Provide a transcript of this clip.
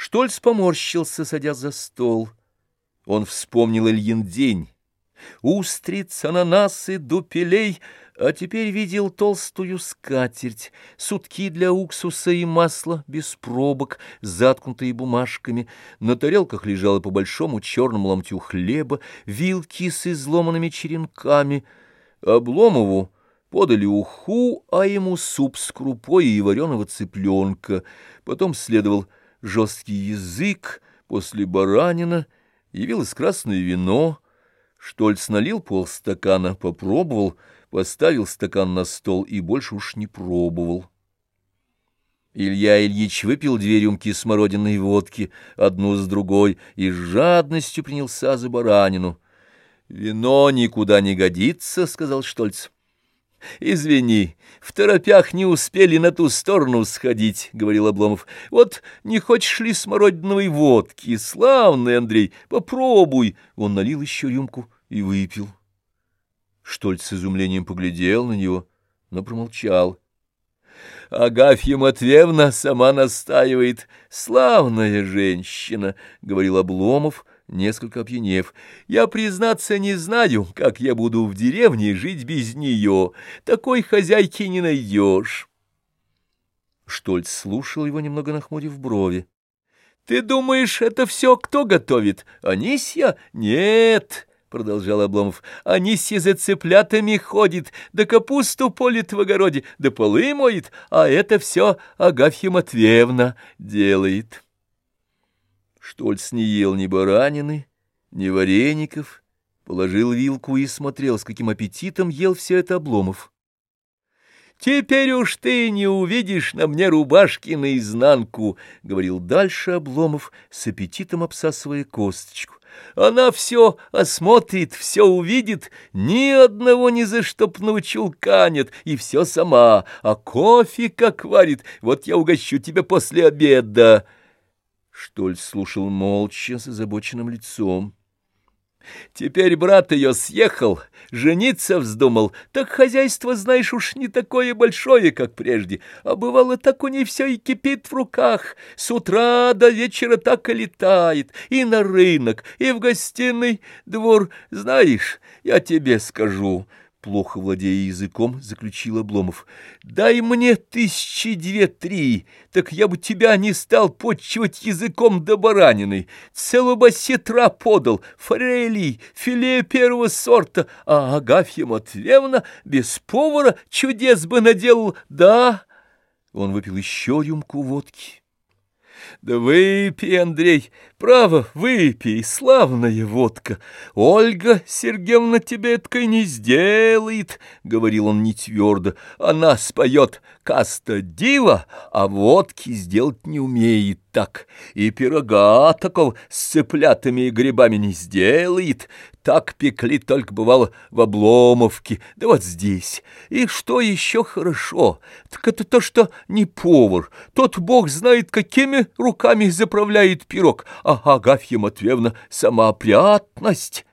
Штольц поморщился, садясь за стол. Он вспомнил Ильин день. Устриц, ананасы, дупелей, а теперь видел толстую скатерть, сутки для уксуса и масла, без пробок, заткнутые бумажками. На тарелках лежало по большому черному ломтю хлеба, вилки с изломанными черенками. Обломову подали уху, а ему суп с крупой и вареного цыпленка. Потом следовал жесткий язык, после баранина явилось красное вино. Штольц налил полстакана, попробовал, поставил стакан на стол и больше уж не пробовал. Илья Ильич выпил две рюмки смородиной водки, одну с другой, и с жадностью принялся за баранину. «Вино никуда не годится», — сказал Штольц. — Извини, в торопях не успели на ту сторону сходить, — говорил Обломов. — Вот не хочешь ли смородиновой водки? Славный, Андрей, попробуй. Он налил еще рюмку и выпил. Штольц с изумлением поглядел на него, но промолчал. — Агафья Матвеевна сама настаивает. Славная женщина, — говорил Обломов, — несколько опьянев. «Я, признаться, не знаю, как я буду в деревне жить без нее. Такой хозяйки не найдешь». Штольц слушал его, немного нахмурив брови. «Ты думаешь, это все кто готовит? Анисья? Нет!» — продолжал Обломов. — Анисья за цыплятами ходит, да капусту полит в огороде, да полы моет, а это все Агафья Матвеевна делает. Штольц не ел ни баранины, ни вареников, положил вилку и смотрел, с каким аппетитом ел все это Обломов. «Теперь уж ты не увидишь на мне рубашки наизнанку», — говорил дальше Обломов, с аппетитом обсасывая косточку. «Она все осмотрит, все увидит, ни одного ни за штопного чулка нет, и все сама, а кофе как варит, вот я угощу тебя после обеда». Штольц слушал молча, с озабоченным лицом. Теперь брат ее съехал, жениться вздумал, так хозяйство, знаешь, уж не такое большое, как прежде, а бывало так у ней все и кипит в руках, с утра до вечера так и летает, и на рынок, и в гостиный двор, знаешь, я тебе скажу, плохо владея языком, заключил Обломов. «Дай мне тысячи две-три, так я бы тебя не стал подчивать языком до баранины. Целого сетра подал, форелей, филе первого сорта, а Агафья Матвеевна без повара чудес бы наделал, да?» Он выпил еще рюмку водки. Да выпей, Андрей, право, выпей, славная водка. Ольга Сергеевна тебе эткой не сделает, — говорил он не твердо. Она споет каста дива, а водки сделать не умеет так. И пирога такого с цыплятами и грибами не сделает. Так пекли только бывало в Обломовке, да вот здесь. И что еще хорошо, так это то, что не повар. Тот бог знает, какими руками заправляет пирог, а Агафья Матвеевна сама опрятность.